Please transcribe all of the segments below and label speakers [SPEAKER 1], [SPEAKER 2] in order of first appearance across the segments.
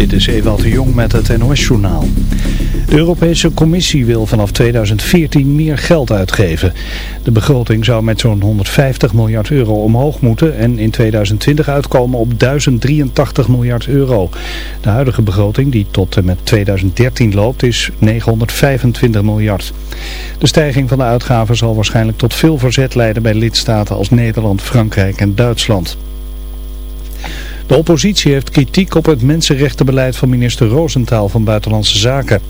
[SPEAKER 1] Dit is Ewald de Jong met het NOS-journaal. De Europese Commissie wil vanaf 2014 meer geld uitgeven. De begroting zou met zo'n 150 miljard euro omhoog moeten en in 2020 uitkomen op 1083 miljard euro. De huidige begroting, die tot en met 2013 loopt, is 925 miljard. De stijging van de uitgaven zal waarschijnlijk tot veel verzet leiden bij lidstaten als Nederland, Frankrijk en Duitsland. De oppositie heeft kritiek op het mensenrechtenbeleid van minister Roosentaal van Buitenlandse Zaken.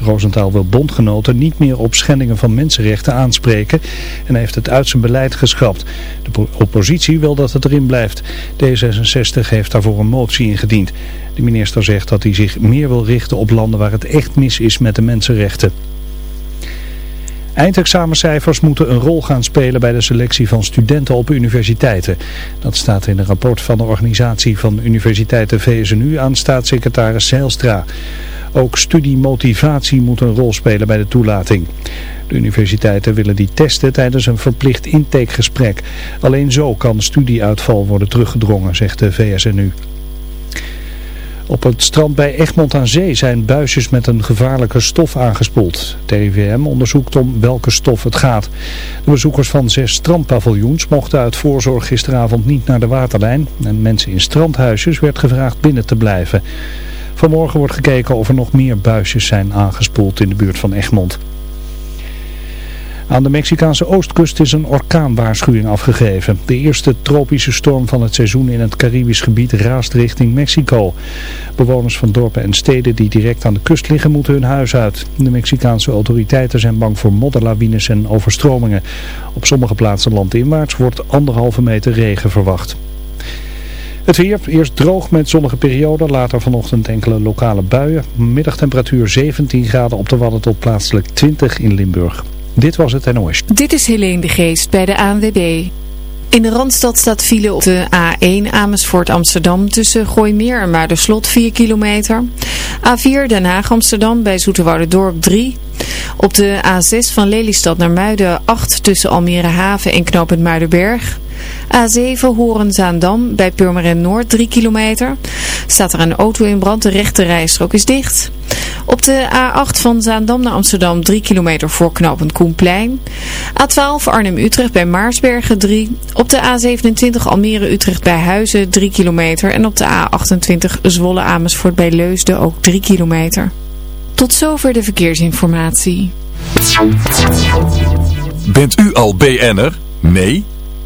[SPEAKER 1] Roosentaal wil bondgenoten niet meer op schendingen van mensenrechten aanspreken en heeft het uit zijn beleid geschrapt. De oppositie wil dat het erin blijft. D66 heeft daarvoor een motie ingediend. De minister zegt dat hij zich meer wil richten op landen waar het echt mis is met de mensenrechten. Eindexamencijfers moeten een rol gaan spelen bij de selectie van studenten op universiteiten. Dat staat in een rapport van de organisatie van universiteiten VSNU aan staatssecretaris Zijlstra. Ook studiemotivatie moet een rol spelen bij de toelating. De universiteiten willen die testen tijdens een verplicht intakegesprek. Alleen zo kan studieuitval worden teruggedrongen, zegt de VSNU. Op het strand bij Egmond aan Zee zijn buisjes met een gevaarlijke stof aangespoeld. TVM onderzoekt om welke stof het gaat. De bezoekers van zes strandpaviljoens mochten uit voorzorg gisteravond niet naar de waterlijn. En mensen in strandhuisjes werd gevraagd binnen te blijven. Vanmorgen wordt gekeken of er nog meer buisjes zijn aangespoeld in de buurt van Egmond. Aan de Mexicaanse oostkust is een orkaanwaarschuwing afgegeven. De eerste tropische storm van het seizoen in het Caribisch gebied raast richting Mexico. Bewoners van dorpen en steden die direct aan de kust liggen moeten hun huis uit. De Mexicaanse autoriteiten zijn bang voor modderlawines en overstromingen. Op sommige plaatsen landinwaarts wordt anderhalve meter regen verwacht. Het weer, eerst droog met zonnige perioden, later vanochtend enkele lokale buien. Middagtemperatuur 17 graden op de Wadden tot plaatselijk 20 in Limburg. Dit was het NOS.
[SPEAKER 2] Dit is Helene de Geest bij de ANWB. In de Randstad staat file op de A1 Amersfoort Amsterdam tussen Gooimeer en Muiderslot 4 kilometer. A4 Den Haag Amsterdam bij Dorp 3. Op de A6 van Lelystad naar Muiden 8 tussen Almere Haven en Knoopend Muidenberg. A7 Horen-Zaandam bij Purmerend Noord 3 kilometer. Staat er een auto in brand, de rechte rijstrook is dicht. Op de A8 van Zaandam naar Amsterdam 3 kilometer voor knooppunt Koenplein. A12 Arnhem-Utrecht bij Maarsbergen 3. Op de A27 Almere-Utrecht bij Huizen 3 kilometer. En op de A28 Zwolle-Amersfoort bij Leusden ook 3 kilometer. Tot zover de verkeersinformatie.
[SPEAKER 3] Bent u al BN'er? Nee?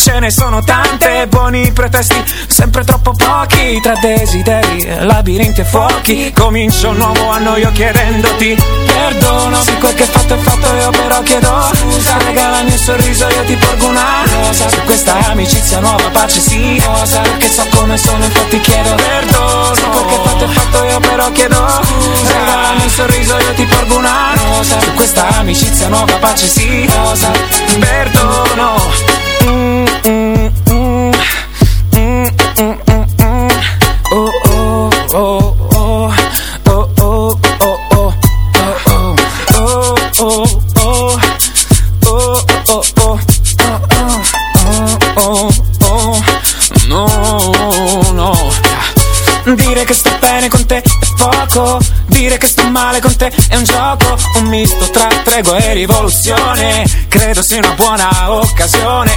[SPEAKER 4] ce ne sono tante Buoni pretesti, sempre troppo pochi Tra desideri, labirinti e fuochi. Comincio un nuovo anno io chiedendoti Perdono Se quel che fatto è fatto io però chiedo Scusa, regalami un sorriso io ti porgo una rosa. Su questa amicizia nuova pace sì Rosa, perché so come sono infatti chiedo Perdono. Se quel che fatto è fatto io però chiedo Scusa, regalami un sorriso io ti porgo una rosa. Su questa amicizia nuova pace sì Rosa, perdono Dire che sto male con te è un gioco Un misto tra tregua e rivoluzione Credo sia una buona occasione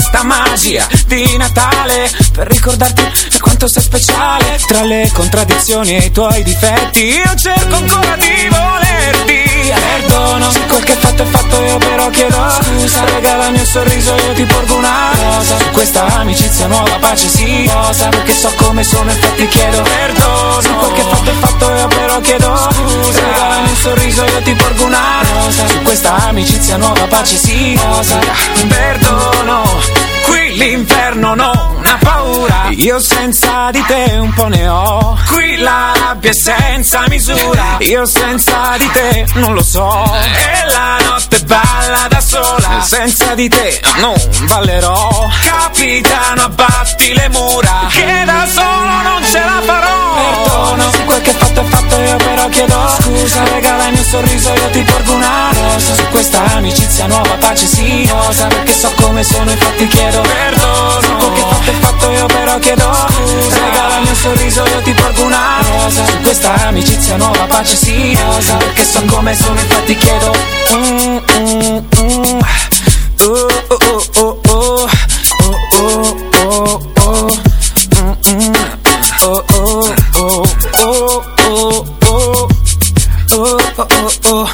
[SPEAKER 4] questa magia di Natale Per ricordarti quanto sei speciale Tra le contraddizioni e i tuoi difetti. Io cerco ancora di volerti Perdono. Se quel che fatto è fatto io però chiedo Scusa. Regalami un sorriso io ti porgo una rosa. Su questa amicizia nuova pace sì Rosa Perché so come sono infatti chiedo Perdono. Se quel che fatto è fatto io però chiedo Scusa. Regalami un sorriso io ti porgo una rosa. Su questa amicizia nuova pace sì Rosa Perdono Qui l'inferno non ha paura. Io senza di te un po' ne ho. Qui la rabbia è senza misura. Io senza di te non lo so. E la notte balla da sola. Senza di te non ballerò Capitano abbatti le mura. Che da solo non ce la farò. Perdono. Se quel che fatto è fatto io però chiedo Scusa. Regalami un sorriso io ti porgo una rosa. Su questa amicizia nuova pace sì Rosa perché so come sono infatti chiedo Perdono. Se quel che fatto è fatto io però chiedo Scusa. Regalami un sorriso io ti porgo una rosa. Su questa amicizia nuova pace sì Rosa perché so come sono infatti chiedo. Mm, mm, mm. Oh, oh, oh, oh, oh. Mm, mm. Oh, oh, oh, oh, oh, oh. Oh, oh, oh, oh,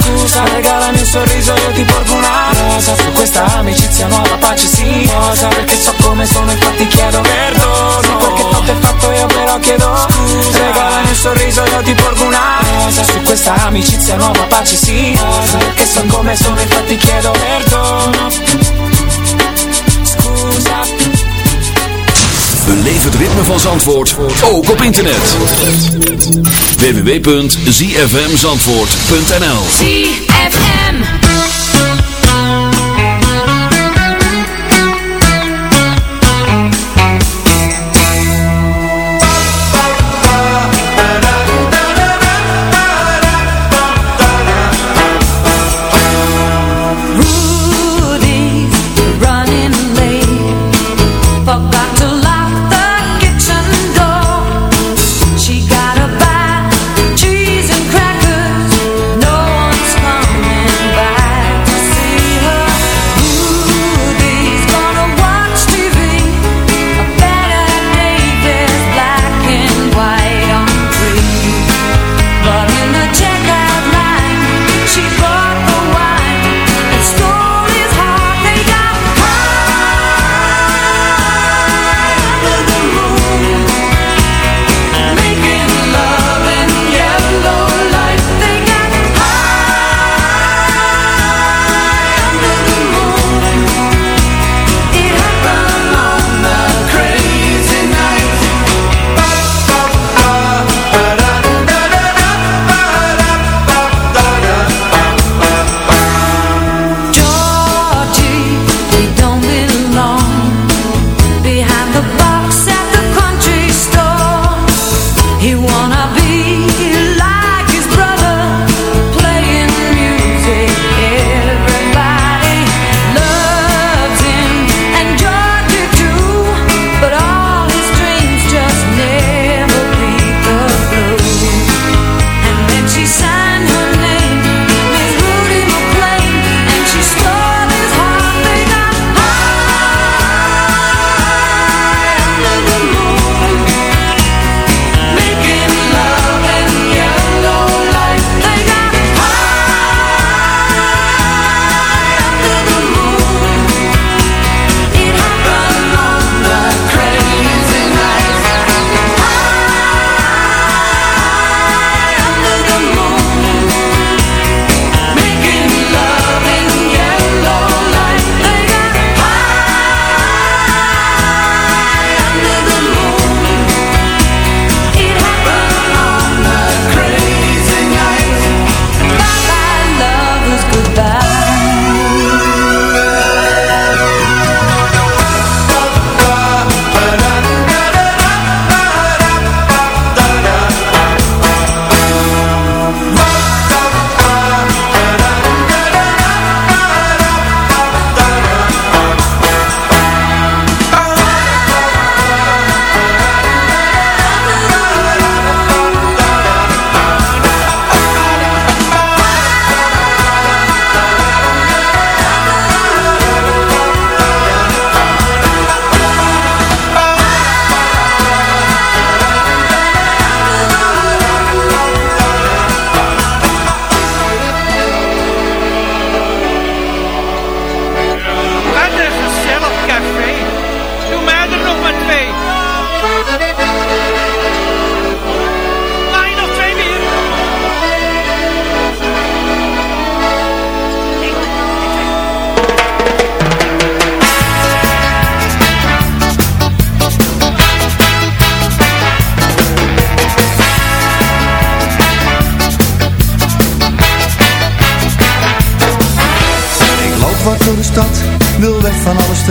[SPEAKER 4] Scusa, regalami un sorriso io ti porgo una rosa Su questa amicizia nuova pace sì Rosa, perché so come sono infatti chiedo Perdono che fatto è fatto io però chiedo Scusa, regalami un sorriso io ti porgo una rosa Su questa amicizia nuova pace sì. Rosa, perché so come sono infatti chiedo Perdono. Scusa.
[SPEAKER 5] Beleef het ritme van Zandvoort, ook op internet. www.zfmzandvoort.nl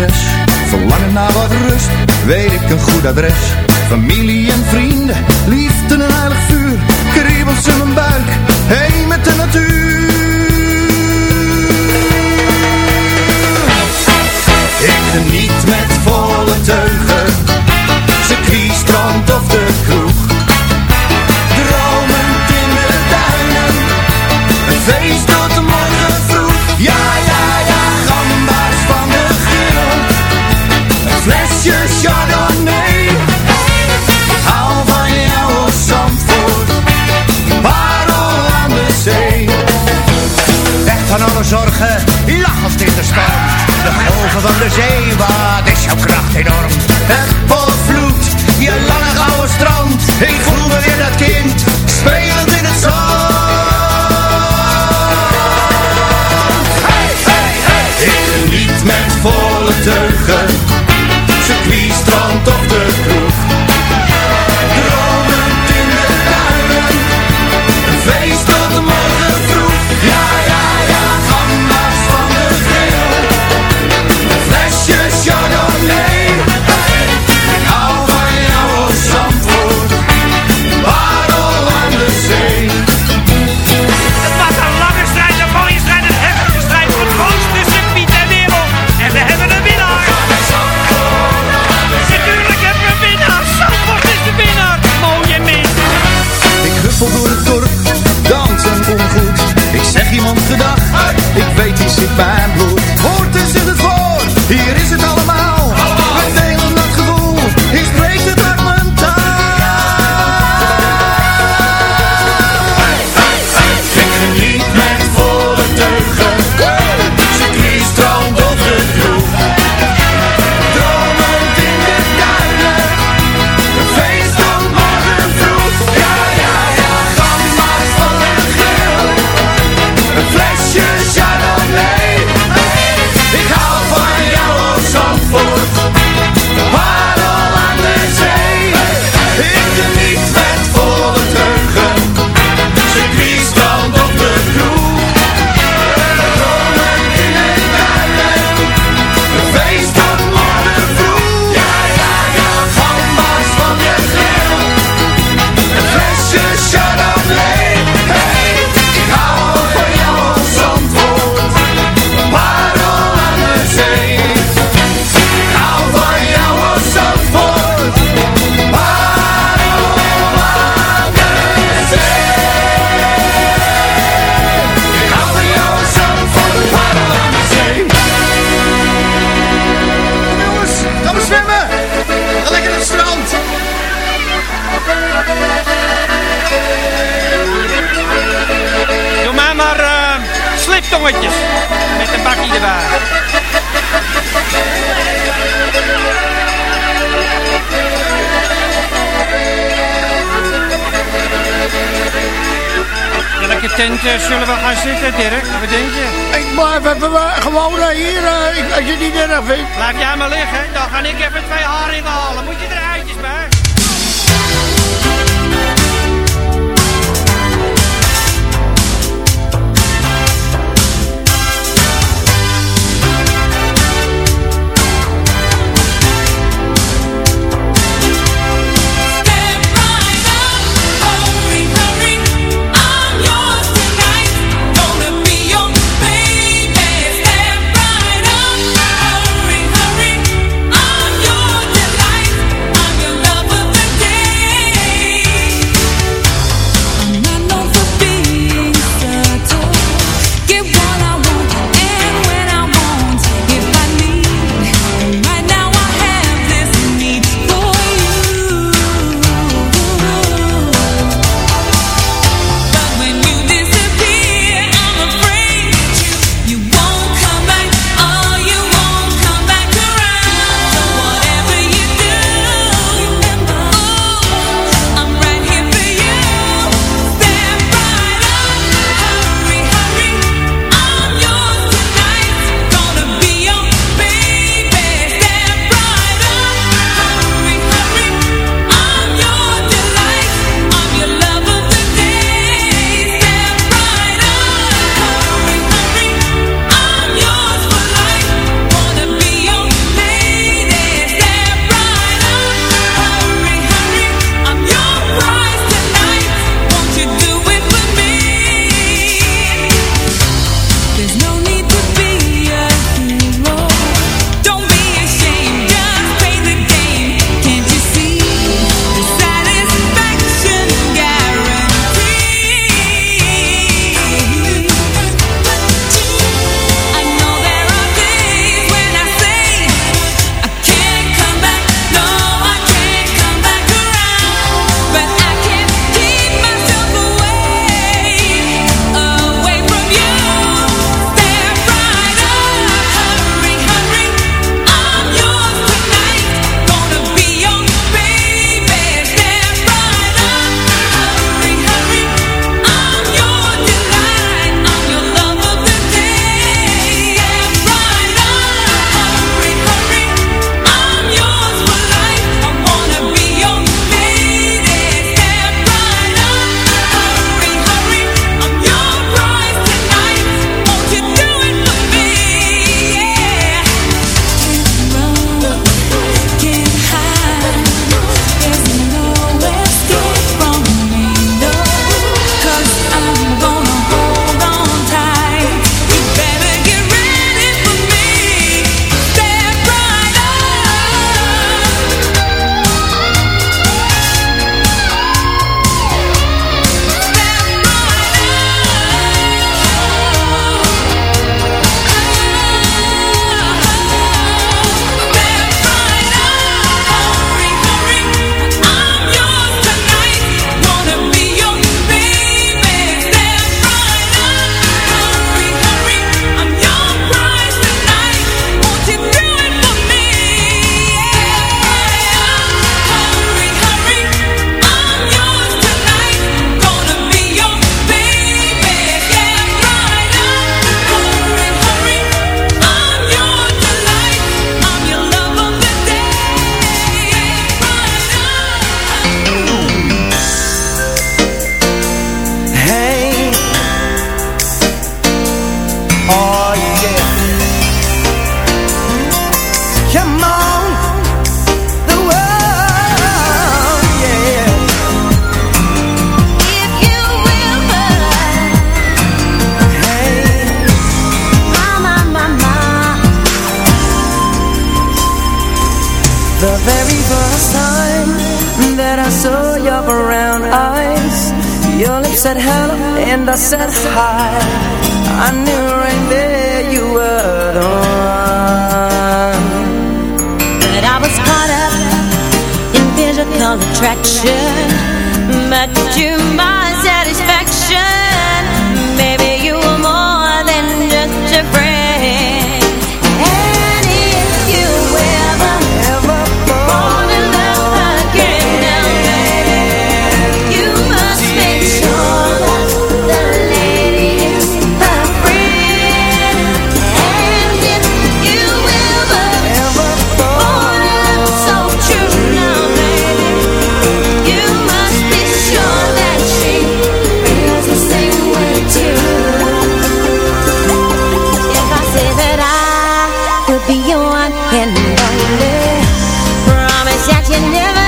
[SPEAKER 6] stress. Verlangen naar wat rust, weet ik een goed adres. Familie en vrienden tongetjes. Met een
[SPEAKER 7] bakkie erbij. Welke tent eh, zullen we gaan zitten, Dirk? Wat denk je?
[SPEAKER 8] Ik eh, gewoon eh, hier, als je niet erg vindt.
[SPEAKER 7] Laat jij maar liggen, dan ga ik even twee haringen halen. Moet je
[SPEAKER 9] one
[SPEAKER 10] and only. Promise that you never.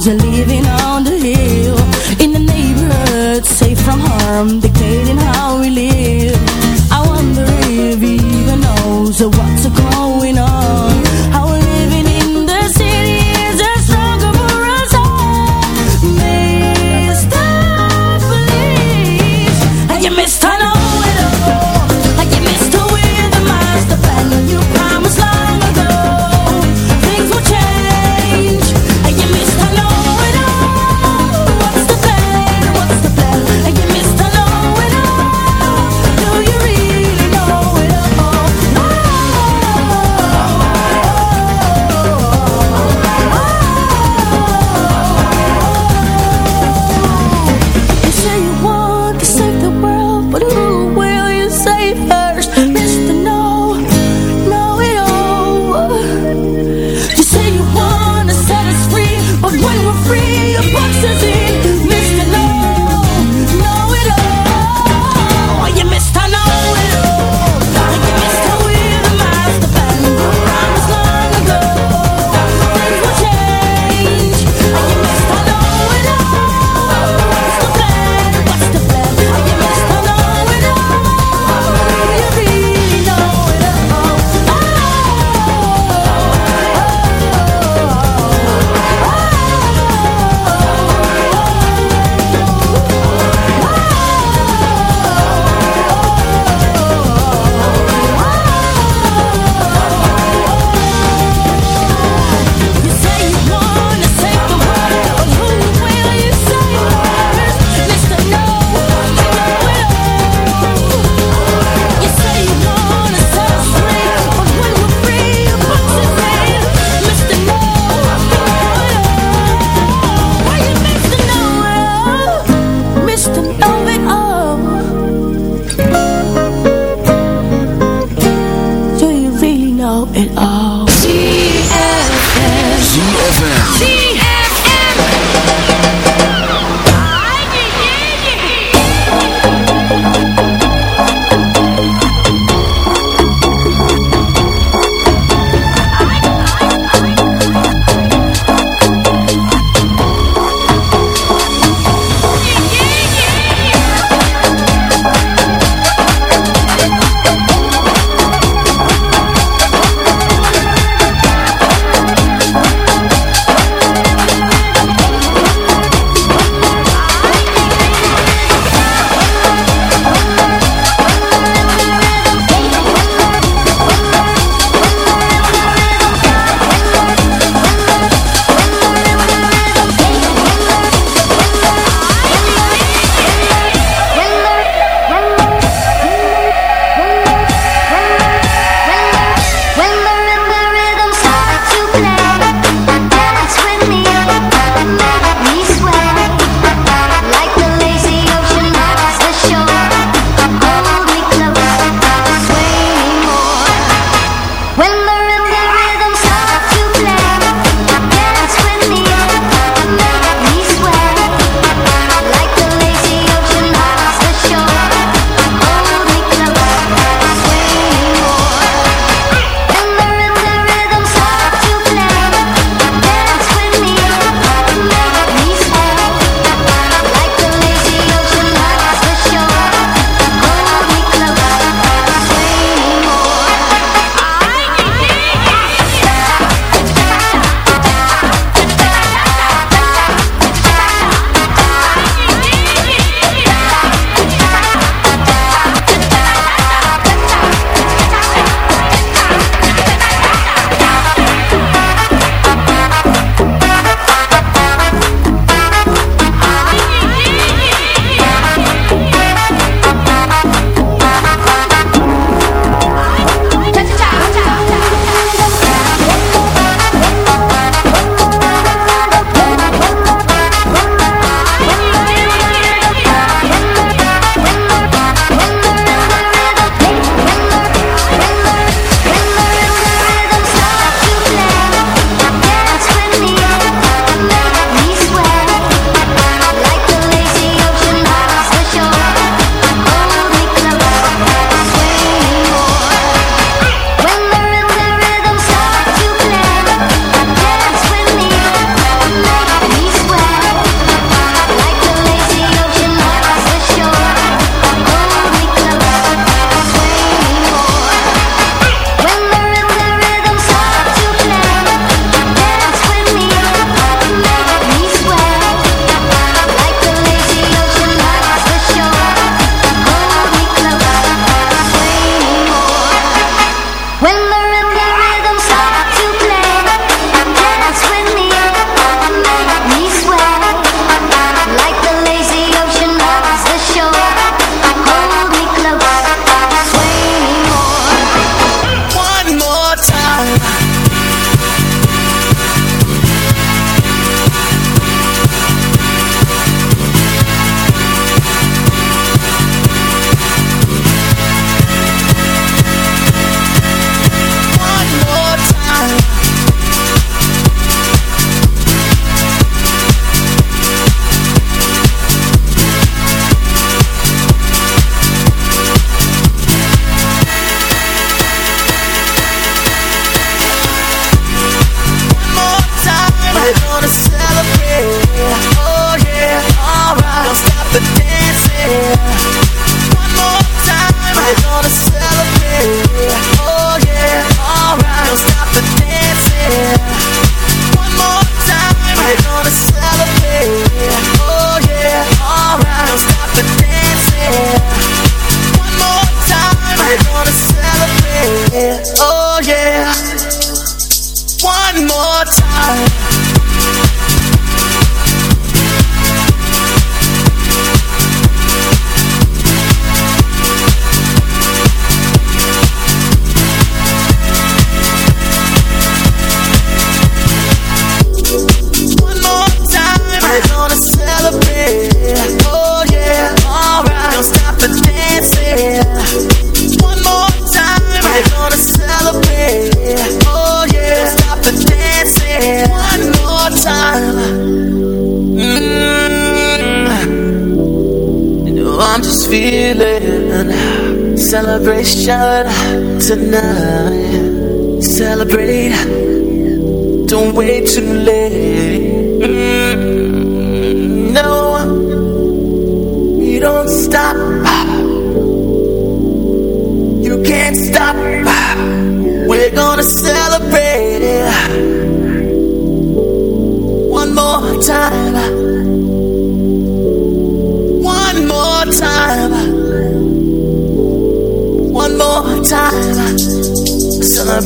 [SPEAKER 9] Those are living on the hill In the neighborhood, safe from harm Dictating
[SPEAKER 11] house.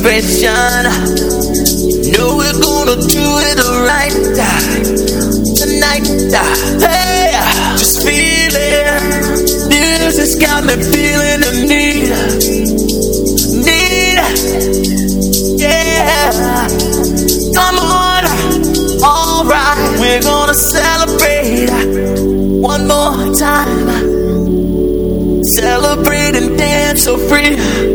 [SPEAKER 11] Celebration. Know we're gonna do it right tonight. Hey, just feel it. Music's got me feeling the need, need. Yeah, come on, alright. We're gonna celebrate one more time. Celebrate and dance so free.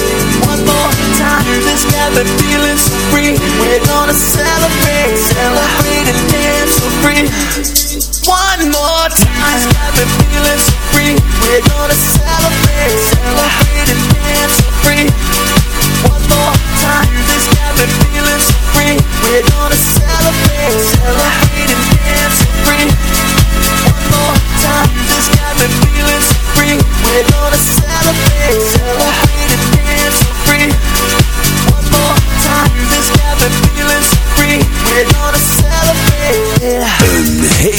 [SPEAKER 11] Time. Got me feeling so free. We're gonna celebrate, celebrate and dance so free. One more time. Got me feeling so free. We're gonna celebrate, celebrate and dance so free. One more time. Got me feeling free. We're gonna celebrate, celebrate and dance so free. One more time. Got me feeling so free. We're gonna celebrate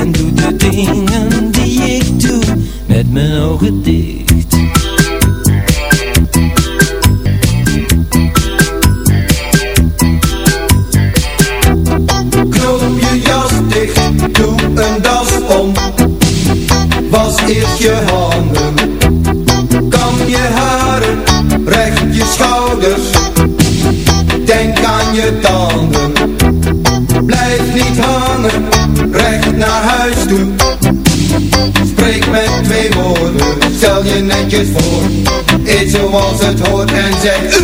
[SPEAKER 12] en doe de dingen die ik doe met mijn ogen dicht.
[SPEAKER 6] It's voor. Eet zoals het hoort en.